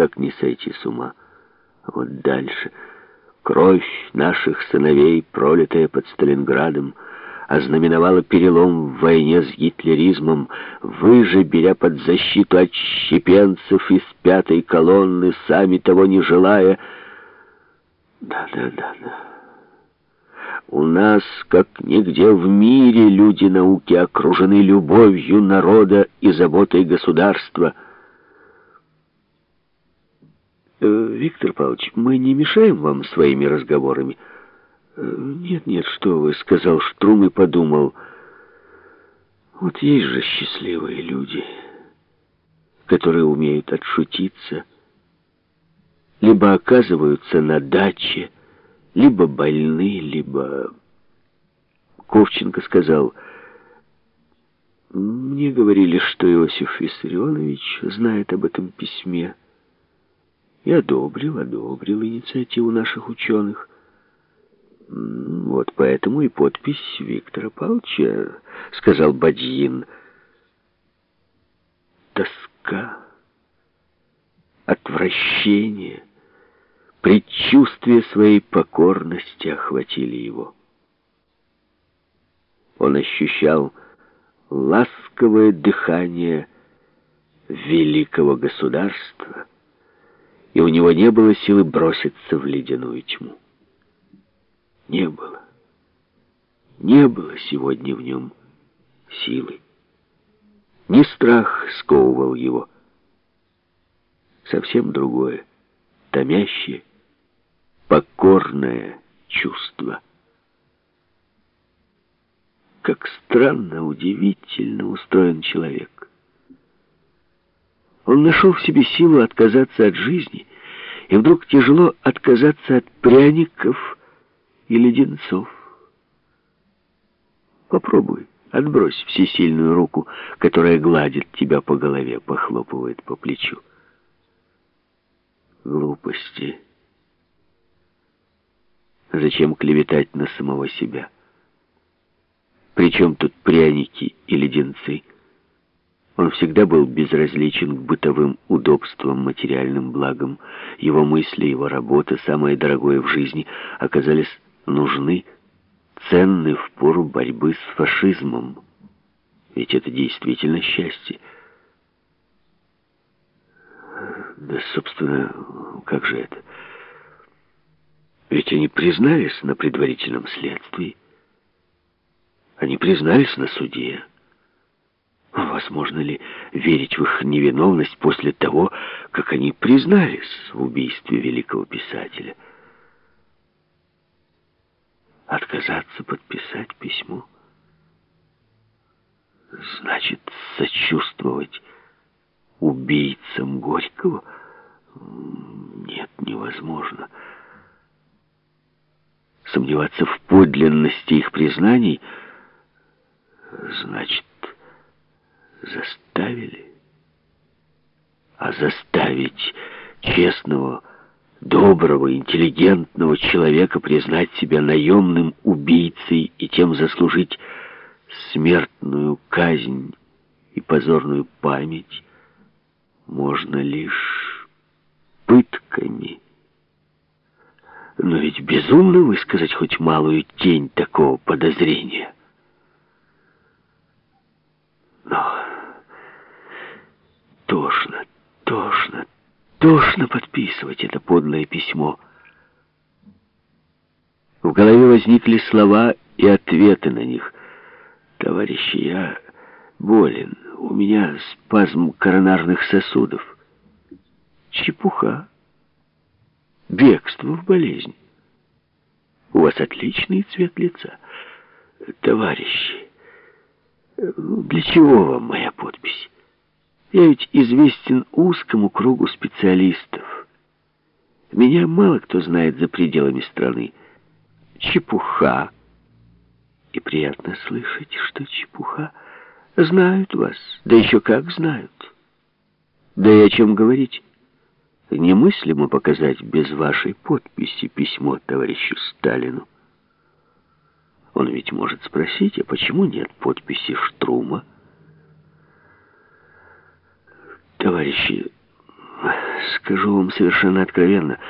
как не сойти с ума? Вот дальше. Кровь наших сыновей, пролитая под Сталинградом, ознаменовала перелом в войне с гитлеризмом. Вы же, беря под защиту отщепенцев из пятой колонны, сами того не желая... Да-да-да-да. У нас, как нигде в мире, люди науки окружены любовью народа и заботой государства — «Виктор Павлович, мы не мешаем вам своими разговорами?» «Нет-нет, э, что вы», — сказал Штрум и подумал. «Вот есть же счастливые люди, которые умеют отшутиться, либо оказываются на даче, либо больны, либо...» Ковченко сказал... «Мне говорили, что Иосиф Виссарионович знает об этом письме» и одобрил, одобрил инициативу наших ученых. Вот поэтому и подпись Виктора Павловича, сказал Бадьин. Тоска, отвращение, предчувствие своей покорности охватили его. Он ощущал ласковое дыхание великого государства, и у него не было силы броситься в ледяную тьму. Не было. Не было сегодня в нем силы. Не страх сковывал его. Совсем другое, томящее, покорное чувство. Как странно, удивительно устроен человек. Он нашел в себе силу отказаться от жизни, и вдруг тяжело отказаться от пряников и леденцов. Попробуй, отбрось всесильную руку, которая гладит тебя по голове, похлопывает по плечу. Глупости. Зачем клеветать на самого себя? Причем тут пряники и леденцы? Он всегда был безразличен к бытовым удобствам, материальным благам. Его мысли, его работа, самое дорогое в жизни, оказались нужны, ценны в пору борьбы с фашизмом. Ведь это действительно счастье. Да, собственно, как же это? Ведь они признались на предварительном следствии. Они признались на суде. Возможно ли верить в их невиновность после того, как они признались в убийстве великого писателя? Отказаться подписать письмо? Значит, сочувствовать убийцам Горького? Нет, невозможно. Сомневаться в подлинности их признаний значит заставили. А заставить честного, доброго, интеллигентного человека признать себя наемным убийцей и тем заслужить смертную казнь и позорную память можно лишь пытками. Но ведь безумно высказать хоть малую тень такого подозрения. Но Тошно, тошно, тошно подписывать это подлое письмо. В голове возникли слова и ответы на них. «Товарищи, я болен. У меня спазм коронарных сосудов». Чепуха. Бегство в болезнь. У вас отличный цвет лица. Товарищи, для чего вам моя подпись? Я ведь известен узкому кругу специалистов. Меня мало кто знает за пределами страны. Чепуха. И приятно слышать, что чепуха. Знают вас, да еще как знают. Да и о чем говорить. Немыслимо показать без вашей подписи письмо товарищу Сталину. Он ведь может спросить, а почему нет подписи Штрума? Товарищи, скажу вам совершенно откровенно —